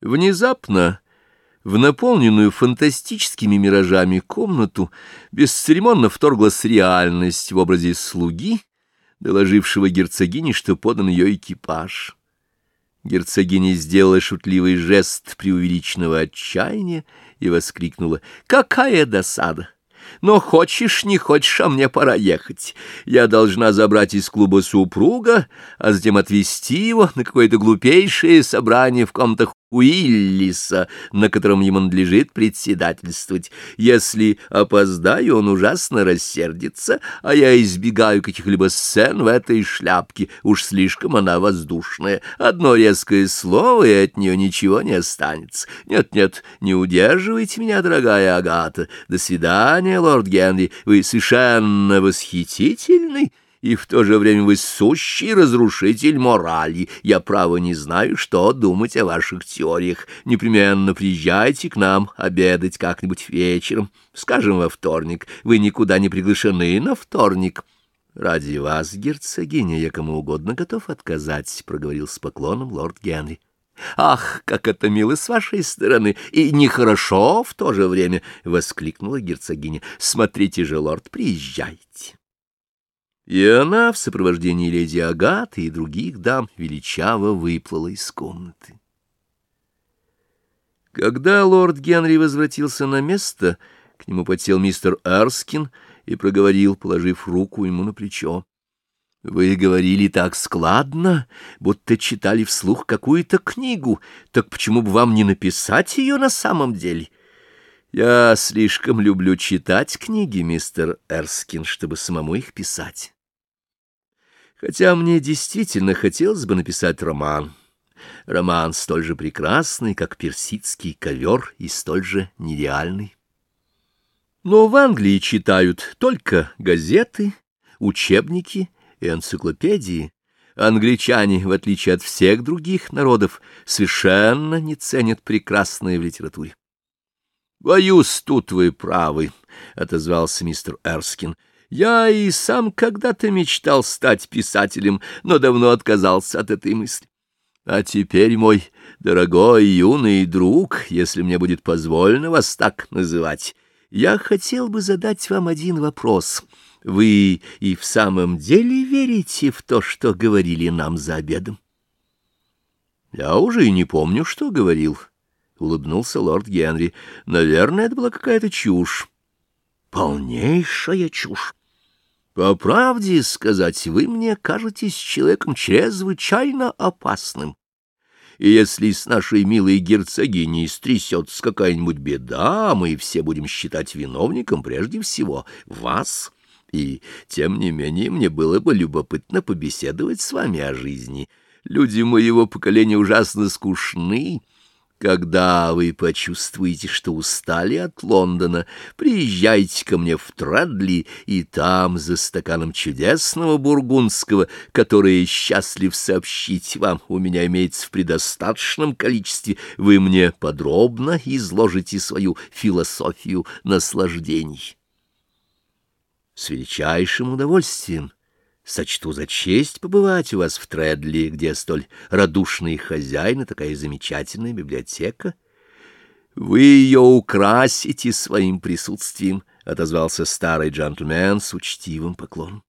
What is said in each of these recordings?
Внезапно в наполненную фантастическими миражами комнату бесцеремонно вторглась реальность в образе слуги, доложившего герцогине, что подан ее экипаж. Герцогиня сделала шутливый жест преувеличенного отчаяния и воскликнула «Какая досада!» Но хочешь, не хочешь, а мне пора ехать. Я должна забрать из клуба супруга, а затем отвезти его на какое-то глупейшее собрание в комнатах Уиллиса, на котором ему надлежит председательствовать. Если опоздаю, он ужасно рассердится, а я избегаю каких-либо сцен в этой шляпке. Уж слишком она воздушная. Одно резкое слово, и от нее ничего не останется. Нет-нет, не удерживайте меня, дорогая Агата. До свидания, лорд Генри. Вы совершенно восхитительный и в то же время вы сущий разрушитель морали. Я, право, не знаю, что думать о ваших теориях. Непременно приезжайте к нам обедать как-нибудь вечером, скажем, во вторник. Вы никуда не приглашены на вторник». «Ради вас, герцогиня, я кому угодно готов отказать», — проговорил с поклоном лорд Генри. «Ах, как это мило с вашей стороны! И нехорошо в то же время!» — воскликнула герцогиня. «Смотрите же, лорд, приезжайте!» И она в сопровождении леди Агаты и других дам величаво выплыла из комнаты. Когда лорд Генри возвратился на место, к нему подсел мистер Эрскин и проговорил, положив руку ему на плечо. — Вы говорили так складно, будто читали вслух какую-то книгу. Так почему бы вам не написать ее на самом деле? — Я слишком люблю читать книги, мистер Эрскин, чтобы самому их писать. Хотя мне действительно хотелось бы написать роман. Роман столь же прекрасный, как персидский ковер, и столь же нереальный. Но в Англии читают только газеты, учебники и энциклопедии. Англичане, в отличие от всех других народов, совершенно не ценят прекрасное в литературе. «Боюсь, тут вы правы», — отозвался мистер Эрскин. Я и сам когда-то мечтал стать писателем, но давно отказался от этой мысли. А теперь, мой дорогой юный друг, если мне будет позволено вас так называть, я хотел бы задать вам один вопрос. Вы и в самом деле верите в то, что говорили нам за обедом? Я уже и не помню, что говорил, — улыбнулся лорд Генри. Наверное, это была какая-то чушь. Полнейшая чушь. По правде сказать, вы мне кажетесь человеком чрезвычайно опасным. И если с нашей милой герцогиней стрясется какая-нибудь беда, мы все будем считать виновником прежде всего вас. И, тем не менее, мне было бы любопытно побеседовать с вами о жизни. Люди моего поколения ужасно скучны, когда вы почувствуете, что устали от Лондона, приезжайте ко мне в Традли, и там, за стаканом чудесного бургундского, который счастлив сообщить вам, у меня имеется в предостаточном количестве, вы мне подробно изложите свою философию наслаждений. С величайшим удовольствием сочту за честь побывать у вас в Тредли, где столь радушный хозяин и такая замечательная библиотека. Вы ее украсите своим присутствием, — отозвался старый джентльмен с учтивым поклоном.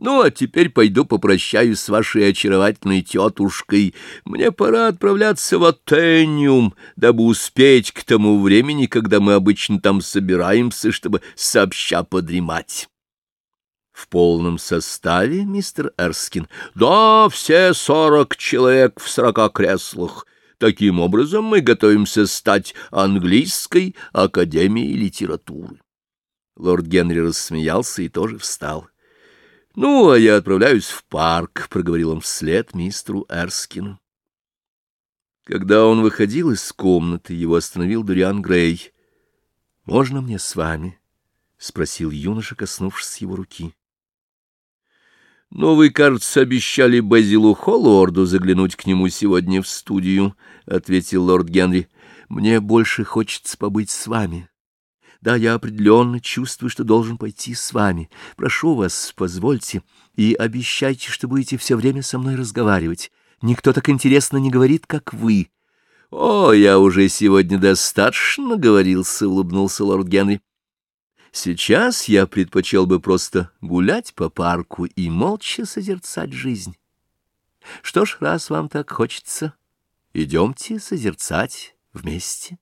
Ну, а теперь пойду попрощаюсь с вашей очаровательной тетушкой. Мне пора отправляться в Атениум, дабы успеть к тому времени, когда мы обычно там собираемся, чтобы сообща подремать. В полном составе, мистер Эрскин? Да, все сорок человек в сорока креслах. Таким образом мы готовимся стать английской академией литературы. Лорд Генри рассмеялся и тоже встал. — Ну, а я отправляюсь в парк, — проговорил он вслед мистеру Эрскину. Когда он выходил из комнаты, его остановил Дуриан Грей. — Можно мне с вами? — спросил юноша, коснувшись его руки. Но вы, кажется, обещали Базилу Холлорду заглянуть к нему сегодня в студию, — ответил лорд Генри. — Мне больше хочется побыть с вами. Да, я определенно чувствую, что должен пойти с вами. Прошу вас, позвольте, и обещайте, что будете все время со мной разговаривать. Никто так интересно не говорит, как вы. — О, я уже сегодня достаточно говорился, — улыбнулся лорд Генри. — Сейчас я предпочел бы просто гулять по парку и молча созерцать жизнь. Что ж, раз вам так хочется, идемте созерцать вместе.